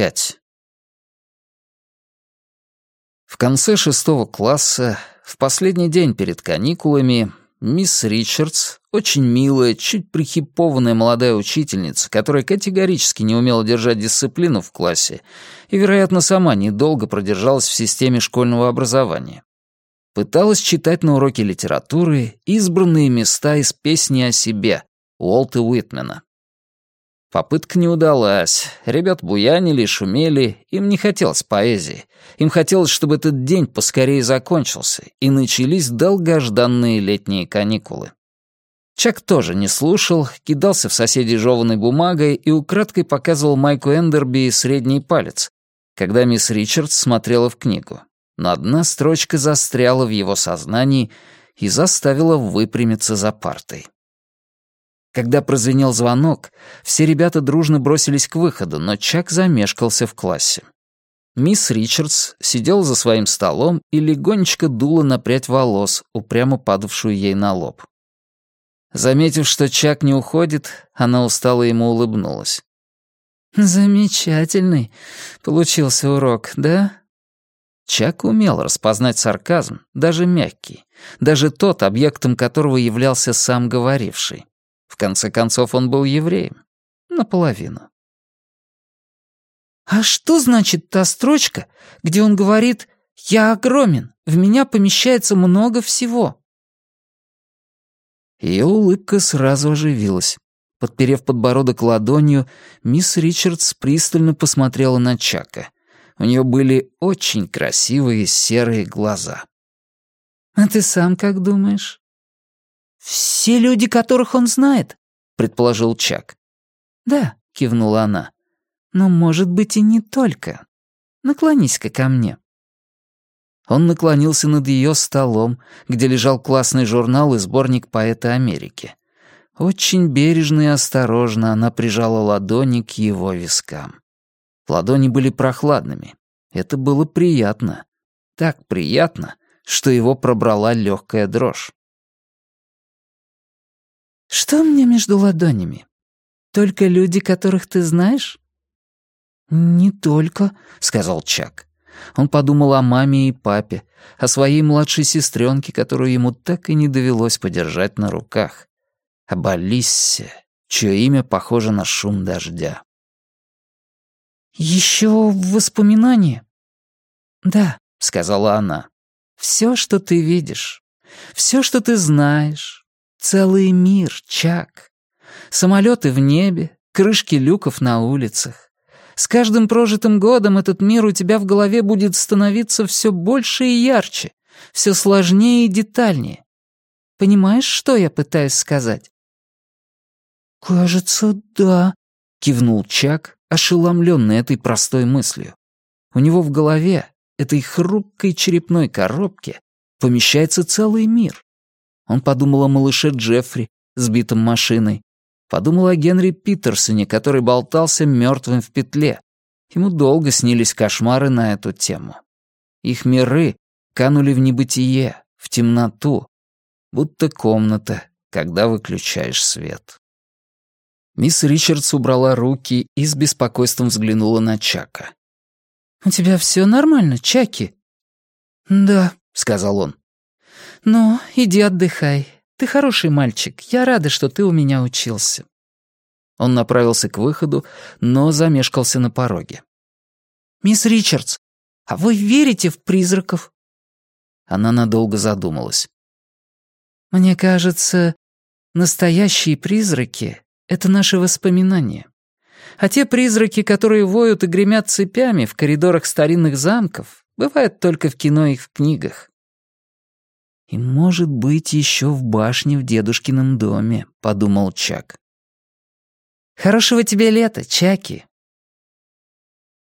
5. В конце шестого класса, в последний день перед каникулами, мисс Ричардс, очень милая, чуть прихипованная молодая учительница, которая категорически не умела держать дисциплину в классе и, вероятно, сама недолго продержалась в системе школьного образования, пыталась читать на уроке литературы избранные места из «Песни о себе» Уолта Уитмена. Попытка не удалась. Ребят буянили, шумели, им не хотелось поэзии. Им хотелось, чтобы этот день поскорее закончился, и начались долгожданные летние каникулы. Чак тоже не слушал, кидался в соседей жеванной бумагой и украдкой показывал Майку Эндерби средний палец, когда мисс Ричардс смотрела в книгу. Но одна строчка застряла в его сознании и заставила выпрямиться за партой. Когда прозвенел звонок, все ребята дружно бросились к выходу, но Чак замешкался в классе. Мисс Ричардс сидела за своим столом и легонечко дула на прядь волос, упрямо падавшую ей на лоб. Заметив, что Чак не уходит, она устало ему улыбнулась. «Замечательный получился урок, да?» Чак умел распознать сарказм, даже мягкий, даже тот, объектом которого являлся сам говоривший. Конце концов, он был евреем. Наполовину. «А что значит та строчка, где он говорит «Я огромен, в меня помещается много всего»?» Ее улыбка сразу оживилась. Подперев подбородок ладонью, мисс Ричардс пристально посмотрела на Чака. У нее были очень красивые серые глаза. «А ты сам как думаешь?» «Все люди, которых он знает», — предположил Чак. «Да», — кивнула она. «Но, может быть, и не только. Наклонись-ка ко мне». Он наклонился над ее столом, где лежал классный журнал и сборник поэта Америки. Очень бережно и осторожно она прижала ладони к его вискам. Ладони были прохладными. Это было приятно. Так приятно, что его пробрала легкая дрожь. «Что мне между ладонями? Только люди, которых ты знаешь?» «Не только», — сказал Чак. Он подумал о маме и папе, о своей младшей сестренке, которую ему так и не довелось подержать на руках, об Алиссе, чье имя похоже на шум дождя. «Еще воспоминания?» «Да», — сказала она. «Все, что ты видишь, все, что ты знаешь, Целый мир, Чак. Самолеты в небе, крышки люков на улицах. С каждым прожитым годом этот мир у тебя в голове будет становиться все больше и ярче, все сложнее и детальнее. Понимаешь, что я пытаюсь сказать? «Кажется, да», — кивнул Чак, ошеломленный этой простой мыслью. У него в голове, этой хрупкой черепной коробке, помещается целый мир. Он подумал о малыше Джеффри, сбитом машиной. Подумал о Генри Питерсоне, который болтался мертвым в петле. Ему долго снились кошмары на эту тему. Их миры канули в небытие, в темноту, будто комната, когда выключаешь свет. Мисс Ричардс убрала руки и с беспокойством взглянула на Чака. «У тебя все нормально, Чаки?» «Да», — сказал он. «Ну, иди отдыхай. Ты хороший мальчик. Я рада, что ты у меня учился». Он направился к выходу, но замешкался на пороге. «Мисс Ричардс, а вы верите в призраков?» Она надолго задумалась. «Мне кажется, настоящие призраки — это наши воспоминания. А те призраки, которые воют и гремят цепями в коридорах старинных замков, бывают только в кино и в книгах. «И, может быть, еще в башне в дедушкином доме», — подумал Чак. «Хорошего тебе лета, Чаки»,